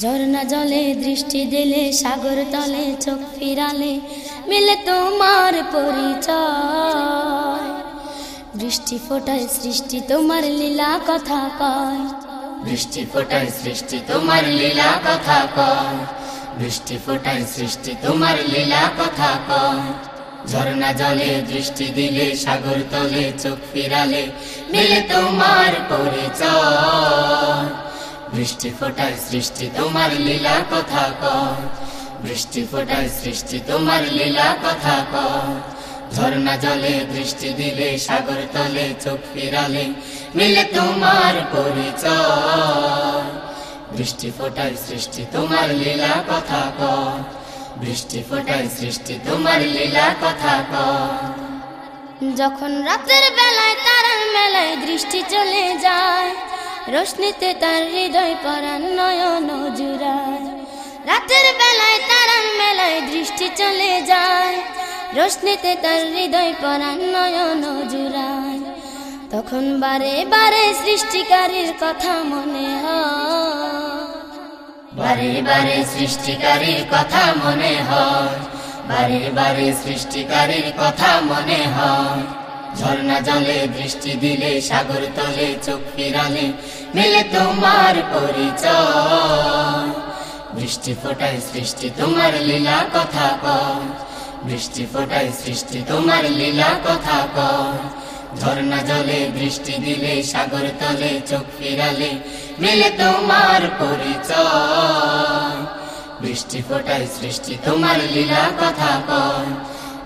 ঝর্ণা জলে দৃষ্টি দিলে, সাগর তলে চোখ ফিরালে, মিলে তোমার পরিচয়। দৃষ্টি ফোটায় সৃষ্টি, তোমার লীলা কথা কয়। বৃষ্টি ফোটায় সৃষ্টি, তোমার লীলা কথা কয়। বৃষ্টি ফোটায় সৃষ্টি, তোমার লীলা কথা কয়। ঝর্ণা জলে দৃষ্টি দিলে, সাগর তলে চোখ ফিরালে, মিলে তোমার পরিচয়। বৃষ্টি ফোটায় সৃষ্টি, তোমার লীলা কথা কয় বৃষ্টি ফোটায় সৃষ্টি, তোমার লীলা কথা কয় ঝর্ণা জলে দৃষ্টি দিলে, সাগর তলে চোখ ফিরালে মিলে তোমার পরিচয়। বৃষ্টি ফোটায় সৃষ্টি, তোমার লীলা কথা কয় বৃষ্টি ফোটায় সৃষ্টি, তোমার লীলা কথা কয় যখন রাতের বেলায় তারার মেলায় দৃষ্টি চলে যায় রোশনিতে তার হৃদয় পরাণ নয়ন জুড়ায়। রাতের বেলায় তারার মেলায় দৃষ্টি চলে যায়। রোশনিতে তার হৃদয় পরাণ নয়ন জুড়ায়। তখন বারে বারে সৃষ্টিকারীর কথা মনে হয়। বারে বারে সৃষ্টিকারীর কথা মনে হয়। বারে বারে সৃষ্টিকারীর কথা মনে হয়। ঝর্ণা জলে দৃষ্টি দিলে, সাগর তলে চোখ ফিরালে মিলে তোমার পরিচয়। বৃষ্টি ফোটায় সৃষ্টি তোমার লীলা কথা কয়। বৃষ্টি ফোটায় সৃষ্টি তোমার লীলা কথা কয়। ঝর্ণা জলে দৃষ্টি দিলে, সাগর তলে চোখ ফিরালে মিলে তোমার পরিচয়। বৃষ্টি ফোটায় সৃষ্টি তোমার লীলা কথা কয়।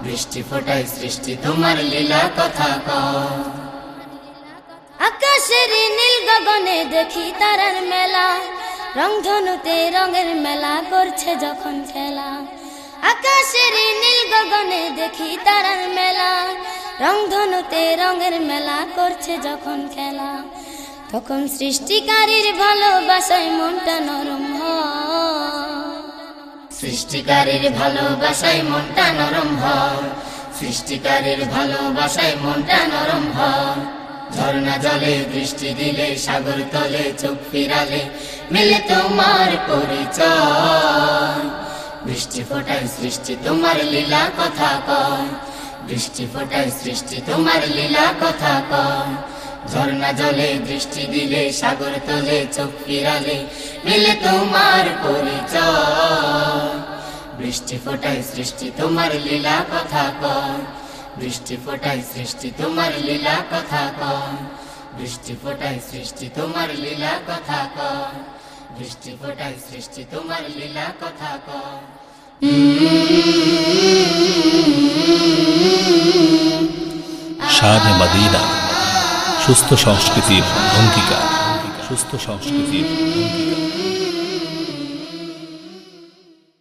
বৃষ্টি ফোটায় সৃষ্টি, তোমার লীলা কথা আকাশের নীল গগনে দেখি তারার মেলা। রংধনুতে রঙের মেলা করছে যখন খেলা। আকাশের নীল গগনে দেখি তারার মেলা। রংধনুতে রঙের মেলা করছে যখন খেলা। তখন সৃষ্টিকারীর ভালোবাসায় মনটা নরম সৃষ্টিকারীর ভালোবাসায় মনটা নরম হয় সৃষ্টিকারীর ভালোবাসায় মনটা নরম হয় ঝর্ণা জলে দৃষ্টি দিলে, সাগর তলে চোখ ফিরালে মিলে তোমার পরিচয়। বৃষ্টি ফোটায় সৃষ্টি, তোমার লীলা কথা কয়। বৃষ্টি ফোটায় সৃষ্টি, তোমার লীলা কথা কয়। ঝর্ণা জলে দৃষ্টি দিলে, সাগর তলে চোখ ফিরালে মিলে তোমার বৃষ্টি ফোটায় সৃষ্টি, তোমার লীলা কথা কয় বৃষ্টি ফোটায় সৃষ্টি, তোমার লীলা কথা কয় বৃষ্টি ফোটায় সৃষ্টি, তোমার লীলা কথা কয় বৃষ্টি ফোটায় সৃষ্টি, তোমার লীলা কথা কয় শাহে মাদিনা, সুস্থ সংস্কৃতির অঙ্গীকার। সুস্থ সংস্কৃতির অঙ্গীকার।